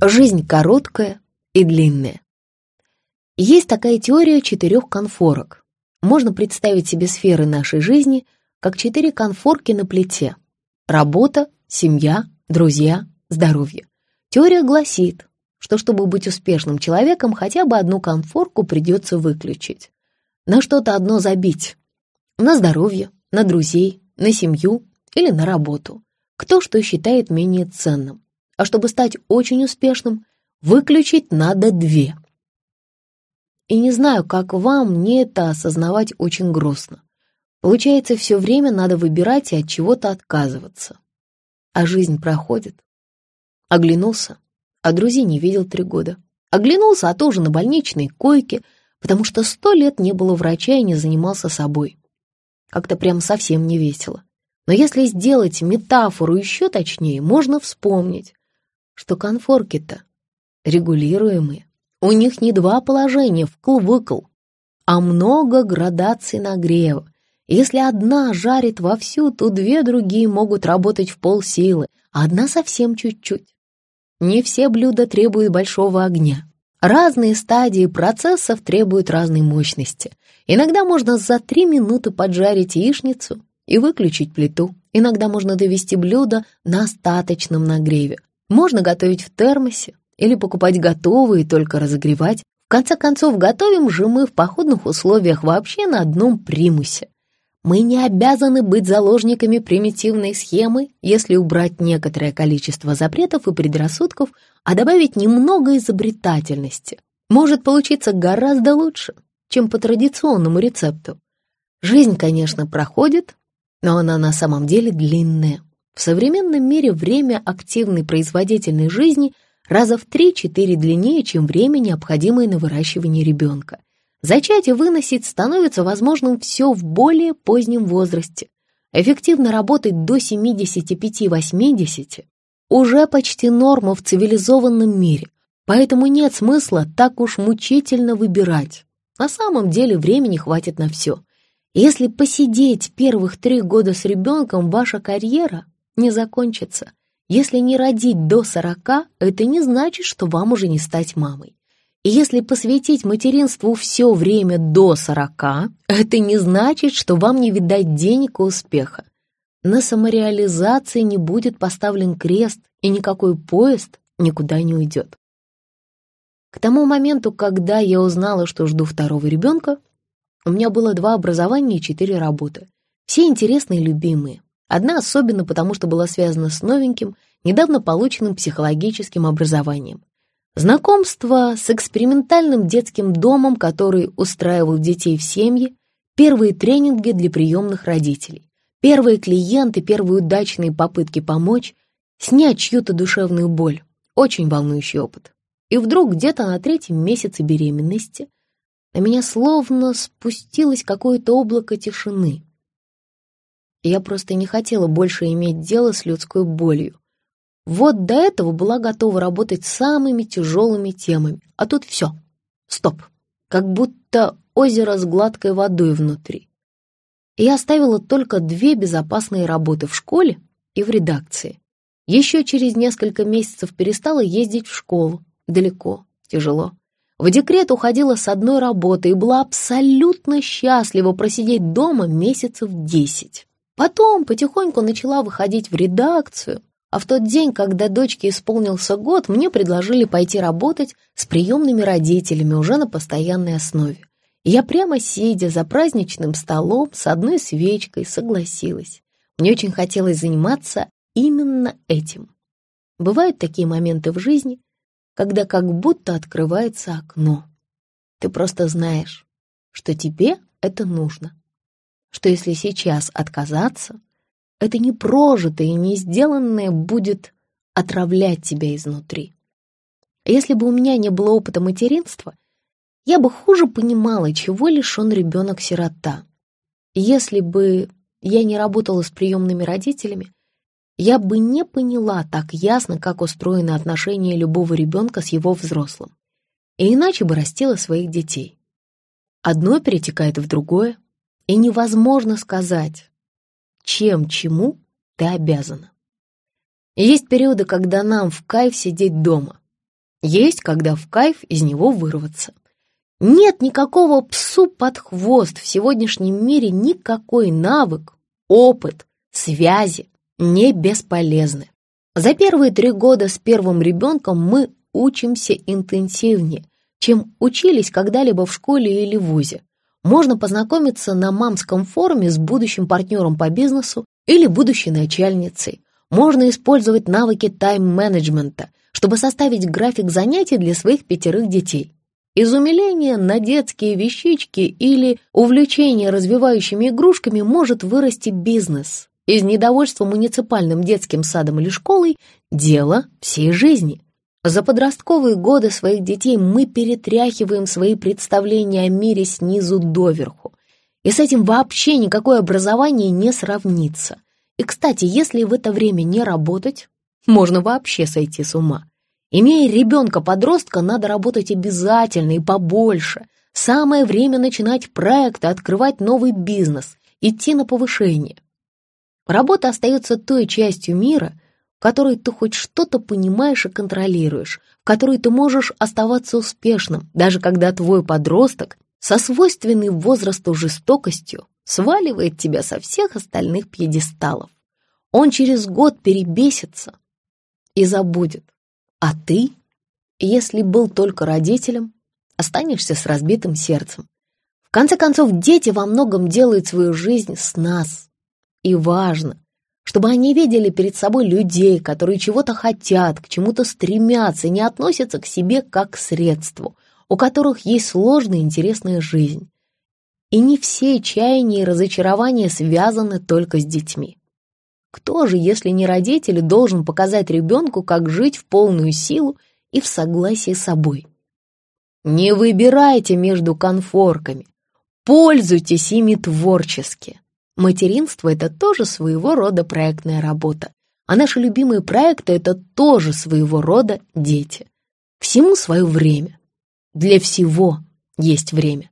Жизнь короткая и длинная. Есть такая теория четырех конфорок. Можно представить себе сферы нашей жизни как четыре конфорки на плите. Работа, семья, друзья, здоровье. Теория гласит, что чтобы быть успешным человеком, хотя бы одну конфорку придется выключить. На что-то одно забить. На здоровье, на друзей, на семью или на работу. Кто что считает менее ценным. А чтобы стать очень успешным, выключить надо две. И не знаю, как вам, мне это осознавать очень грустно. Получается, все время надо выбирать и от чего-то отказываться. А жизнь проходит. Оглянулся, а друзей не видел три года. Оглянулся, а тоже на больничной койке, потому что сто лет не было врача и не занимался собой. Как-то прям совсем не весело. Но если сделать метафору еще точнее, можно вспомнить, что конфорки-то регулируемые. У них не два положения вкл-выкл, а много градаций нагрева. Если одна жарит вовсю, то две другие могут работать в полсилы, а одна совсем чуть-чуть. Не все блюда требуют большого огня. Разные стадии процессов требуют разной мощности. Иногда можно за три минуты поджарить яичницу и выключить плиту. Иногда можно довести блюдо на остаточном нагреве. Можно готовить в термосе или покупать готовые, только разогревать. В конце концов, готовим же мы в походных условиях вообще на одном примусе. Мы не обязаны быть заложниками примитивной схемы, если убрать некоторое количество запретов и предрассудков, а добавить немного изобретательности. Может получиться гораздо лучше, чем по традиционному рецепту. Жизнь, конечно, проходит, но она на самом деле длинная. В современном мире время активной производительной жизни раза в 3-4 длиннее, чем время, необходимое на выращивание ребенка. Зачать и выносить становится возможным все в более позднем возрасте. Эффективно работать до 75-80 уже почти норма в цивилизованном мире, поэтому нет смысла так уж мучительно выбирать. На самом деле времени хватит на все. Если посидеть первых три года с ребенком, ваша карьера не закончится. Если не родить до 40, это не значит, что вам уже не стать мамой. И если посвятить материнству все время до сорока, это не значит, что вам не видать денег и успеха. На самореализации не будет поставлен крест, и никакой поезд никуда не уйдет. К тому моменту, когда я узнала, что жду второго ребенка, у меня было два образования и четыре работы. Все интересные и любимые. Одна особенно потому, что была связана с новеньким, недавно полученным психологическим образованием. Знакомство с экспериментальным детским домом, который устраивал детей в семье, первые тренинги для приемных родителей, первые клиенты, первые удачные попытки помочь, снять чью-то душевную боль. Очень волнующий опыт. И вдруг где-то на третьем месяце беременности на меня словно спустилось какое-то облако тишины. Я просто не хотела больше иметь дело с людской болью. Вот до этого была готова работать с самыми тяжелыми темами, а тут все, стоп, как будто озеро с гладкой водой внутри. Я оставила только две безопасные работы в школе и в редакции. Еще через несколько месяцев перестала ездить в школу, далеко, тяжело. В декрет уходила с одной работы и была абсолютно счастлива просидеть дома месяцев десять. Потом потихоньку начала выходить в редакцию, а в тот день, когда дочке исполнился год, мне предложили пойти работать с приемными родителями уже на постоянной основе. И я прямо сидя за праздничным столом с одной свечкой согласилась. Мне очень хотелось заниматься именно этим. Бывают такие моменты в жизни, когда как будто открывается окно. Ты просто знаешь, что тебе это нужно. Что если сейчас отказаться, это не прожитое и не сделанное будет отравлять тебя изнутри. Если бы у меня не было опыта материнства, я бы хуже понимала, чего лишен ребенок-сирота. Если бы я не работала с приемными родителями, я бы не поняла так ясно, как устроены отношения любого ребенка с его взрослым. И иначе бы растила своих детей. Одно перетекает в другое, и невозможно сказать, чем чему ты обязана. есть периоды, когда нам в кайф сидеть дома. Есть, когда в кайф из него вырваться. Нет никакого псу под хвост в сегодняшнем мире никакой навык, опыт, связи не бесполезны. За первые три года с первым ребенком мы учимся интенсивнее, чем учились когда-либо в школе или вузе. Можно познакомиться на мамском форуме с будущим партнером по бизнесу или будущей начальницей. Можно использовать навыки тайм-менеджмента, чтобы составить график занятий для своих пятерых детей. Из умиления на детские вещички или увлечения развивающими игрушками может вырасти бизнес. Из недовольства муниципальным детским садом или школой – дело всей жизни. За подростковые годы своих детей мы перетряхиваем свои представления о мире снизу доверху. И с этим вообще никакое образование не сравнится. И, кстати, если в это время не работать, можно вообще сойти с ума. Имея ребенка-подростка, надо работать обязательно и побольше. Самое время начинать проекты, открывать новый бизнес, идти на повышение. Работа остается той частью мира, в которой ты хоть что-то понимаешь и контролируешь, в которой ты можешь оставаться успешным, даже когда твой подросток со свойственной возрасту жестокостью сваливает тебя со всех остальных пьедесталов. Он через год перебесится и забудет, а ты, если был только родителем, останешься с разбитым сердцем. В конце концов, дети во многом делают свою жизнь с нас. И важно, чтобы они видели перед собой людей, которые чего-то хотят, к чему-то стремятся, не относятся к себе как к средству, у которых есть сложная интересная жизнь. И не все чаяния и разочарования связаны только с детьми. Кто же, если не родители, должен показать ребенку, как жить в полную силу и в согласии с собой? Не выбирайте между конфорками, пользуйтесь ими творчески. Материнство — это тоже своего рода проектная работа, а наши любимые проекты — это тоже своего рода дети. Всему свое время. Для всего есть время.